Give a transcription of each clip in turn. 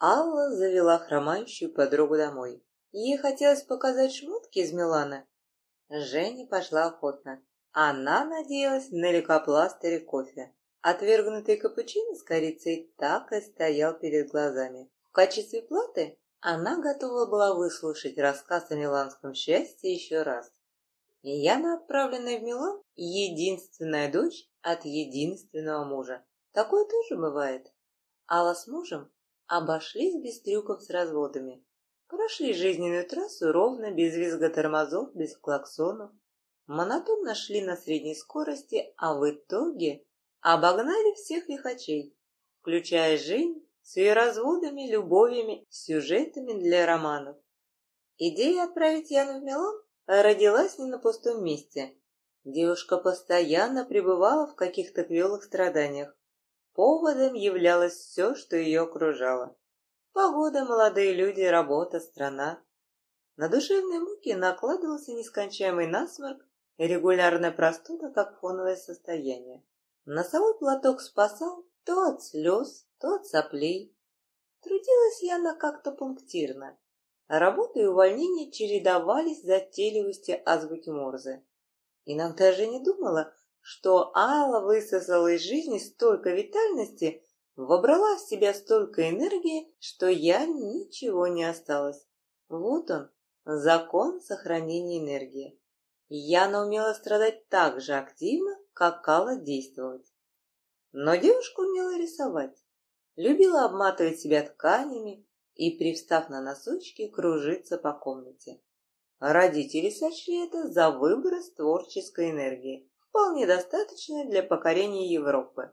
Алла завела хромающую подругу домой. Ей хотелось показать шмотки из Милана. Женя пошла охотно. Она надеялась на лейкопластыре кофе. Отвергнутый капучино с корицей так и стоял перед глазами. В качестве платы она готова была выслушать рассказ о миланском счастье еще раз. Яна, отправленная в Милан, единственная дочь от единственного мужа. Такое тоже бывает. Алла с мужем обошлись без трюков с разводами. Прошли жизненную трассу ровно, без визга тормозов, без клаксонов. Монотонно шли на средней скорости, а в итоге обогнали всех лихачей, включая жизнь с ее разводами, любовями, сюжетами для романов. Идея отправить Яну в Милан родилась не на пустом месте. Девушка постоянно пребывала в каких-то квелых страданиях. Поводом являлось все, что ее окружало. Погода, молодые люди, работа, страна. На душевные муки накладывался нескончаемый насморк и регулярная простуда как фоновое состояние. Носовой платок спасал то от слез, то от соплей. Трудилась Яна как-то пунктирно. Работа и увольнение чередовались за затейливости азбуки Морзе. Иногда же не думала, что Алла высосала из жизни столько витальности, Вобрала в себя столько энергии, что я ничего не осталось. Вот он, закон сохранения энергии. Яна умела страдать так же активно, как Алла действовать. Но девушка умела рисовать, любила обматывать себя тканями и, привстав на носочки, кружиться по комнате. Родители сочли это за выброс творческой энергии, вполне достаточной для покорения Европы.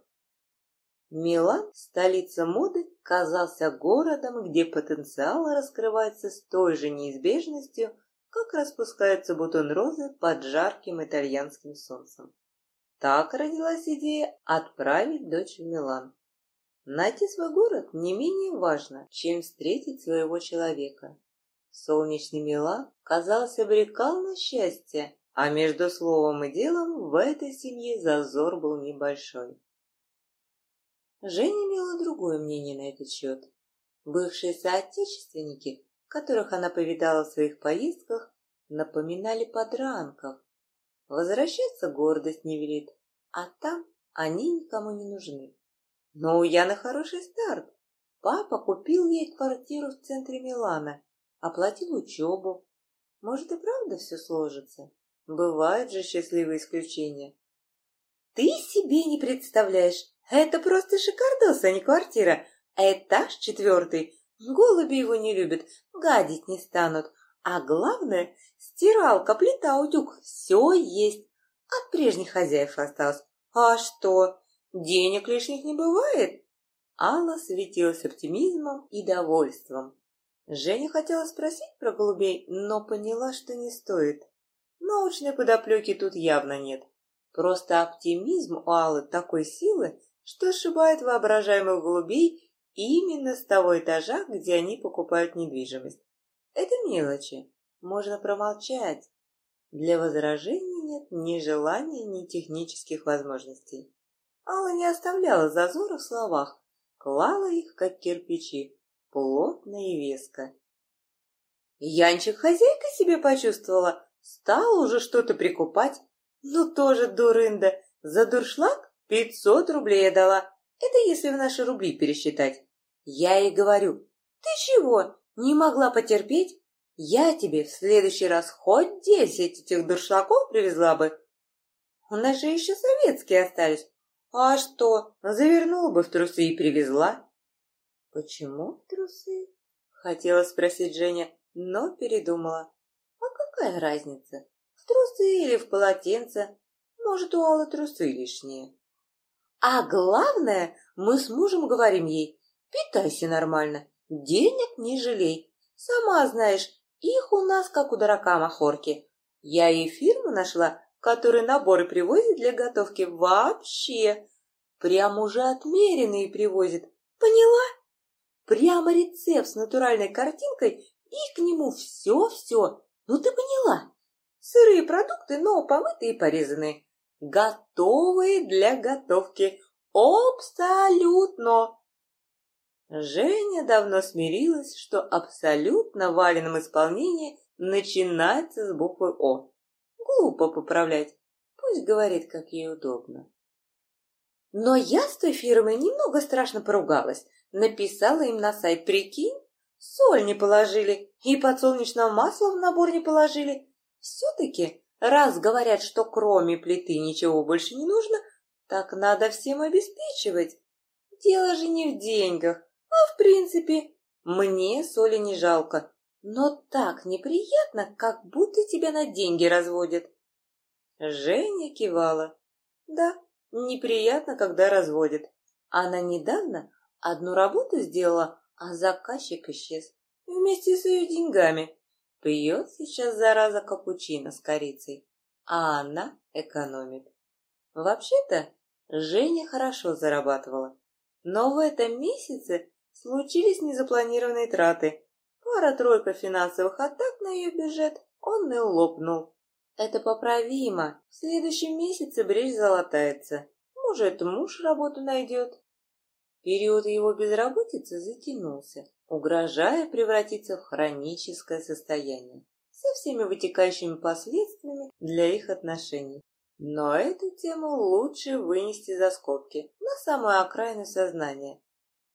Милан, столица моды, казался городом, где потенциал раскрывается с той же неизбежностью, как распускается бутон розы под жарким итальянским солнцем. Так родилась идея отправить дочь в Милан. Найти свой город не менее важно, чем встретить своего человека. Солнечный Милан, казалось, обрекал на счастье, а между словом и делом в этой семье зазор был небольшой. Женя имела другое мнение на этот счет. Бывшие соотечественники, которых она повидала в своих поездках, напоминали подранков. Возвращаться гордость не велит, а там они никому не нужны. Но у Яны хороший старт. Папа купил ей квартиру в центре Милана, оплатил учебу. Может и правда все сложится. Бывают же счастливые исключения. Ты себе не представляешь, это просто шикардос, а не квартира. Этаж четвертый. Голуби его не любят, гадить не станут. А главное, стиралка, плита, утюг, все есть. От прежних хозяев осталось. А что, денег лишних не бывает? Алла светилась оптимизмом и довольством. Женя хотела спросить про голубей, но поняла, что не стоит. Научной подоплеки тут явно нет. Просто оптимизм у Аллы такой силы, что сшибает воображаемых голубей именно с того этажа, где они покупают недвижимость. Это мелочи, можно промолчать. Для возражений нет ни желания, ни технических возможностей. Алла не оставляла зазора в словах, клала их, как кирпичи, плотно и веско. Янчик хозяйка себе почувствовала, стал уже что-то прикупать. Ну тоже дурында, за дуршлаг Пятьсот рублей я дала. Это если в наши рубли пересчитать. Я ей говорю, ты чего, не могла потерпеть? Я тебе в следующий раз хоть десять этих дуршлаков привезла бы. У нас же еще советские остались. А что, завернула бы в трусы и привезла. Почему трусы? Хотела спросить Женя, но передумала. Какая разница, в трусы или в полотенце? Может, у Аллы трусы лишние. А главное, мы с мужем говорим ей, питайся нормально, денег не жалей. Сама знаешь, их у нас, как у дурака махорки. Я ей фирму нашла, которая наборы привозит для готовки вообще. Прям уже отмеренные привозит. Поняла? Прямо рецепт с натуральной картинкой и к нему все-все. Ну ты поняла? Сырые продукты, но помытые и порезанные готовые для готовки. Абсолютно. Женя давно смирилась, что абсолютно валенном исполнении начинается с буквы «О». Глупо поправлять. Пусть говорит, как ей удобно. Но я с той фирмой немного страшно поругалась. Написала им на сайт, прикинь, соль не положили и подсолнечного масла в набор не положили. Все-таки, раз говорят, что кроме плиты ничего больше не нужно, так надо всем обеспечивать. Дело же не в деньгах, а в принципе, мне соли не жалко. Но так неприятно, как будто тебя на деньги разводят. Женя кивала. Да, неприятно, когда разводят. Она недавно одну работу сделала, а заказчик исчез вместе с ее деньгами. Пьет сейчас, зараза, капучино с корицей, а она экономит. Вообще-то, Женя хорошо зарабатывала, но в этом месяце случились незапланированные траты. Пара-тройка финансовых атак на ее бюджет, он и лопнул. Это поправимо. В следующем месяце брешь залатается. Может, муж работу найдет. Период его безработицы затянулся, угрожая превратиться в хроническое состояние со всеми вытекающими последствиями для их отношений. Но эту тему лучше вынести за скобки, на самую окраину сознания,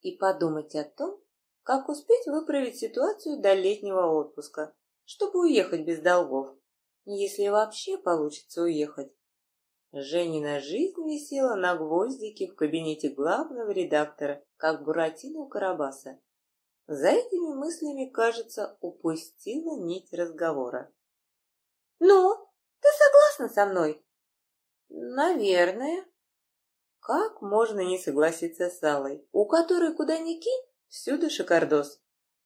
и подумать о том, как успеть выправить ситуацию до летнего отпуска, чтобы уехать без долгов, если вообще получится уехать. Женина жизнь висела на гвоздике в кабинете главного редактора, как Буратино у Карабаса. За этими мыслями, кажется, упустила нить разговора. «Ну, ты согласна со мной?» «Наверное». Как можно не согласиться с Аллой, у которой куда ни кинь, всюду шикардос?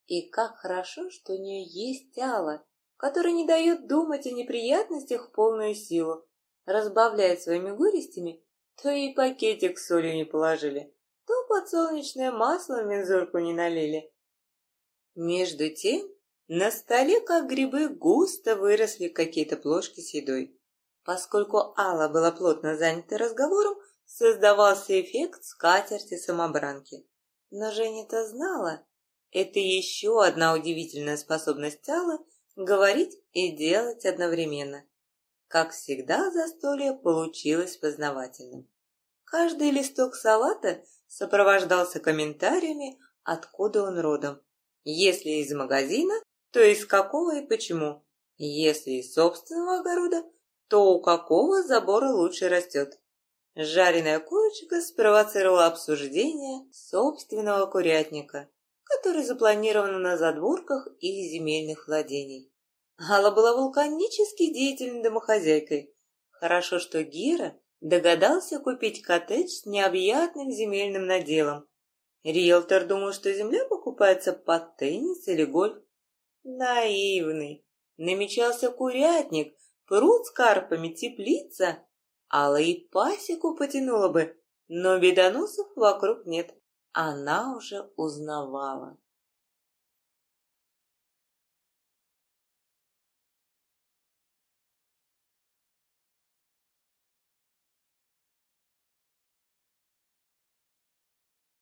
И как хорошо, что у нее есть Алла, которая не дает думать о неприятностях в полную силу, разбавляет своими горестями, то и пакетик с солью не положили, то подсолнечное масло в мензурку не налили. Между тем, на столе, как грибы, густо выросли какие-то плошки с едой. Поскольку Алла была плотно занята разговором, создавался эффект скатерти-самобранки. Но Женя-то знала, это еще одна удивительная способность Аллы говорить и делать одновременно. Как всегда, застолье получилось познавательным. Каждый листок салата сопровождался комментариями, откуда он родом. Если из магазина, то из какого и почему. Если из собственного огорода, то у какого забора лучше растет. Жареная курочка спровоцировала обсуждение собственного курятника, который запланирован на задворках их земельных владений. Алла была вулканически деятельной домохозяйкой. Хорошо, что Гера догадался купить коттедж с необъятным земельным наделом. Риэлтор думал, что земля покупается под теннис или гольф. Наивный. Намечался курятник, пруд с карпами, теплица. Алла и пасеку потянула бы, но бедоносов вокруг нет. Она уже узнавала.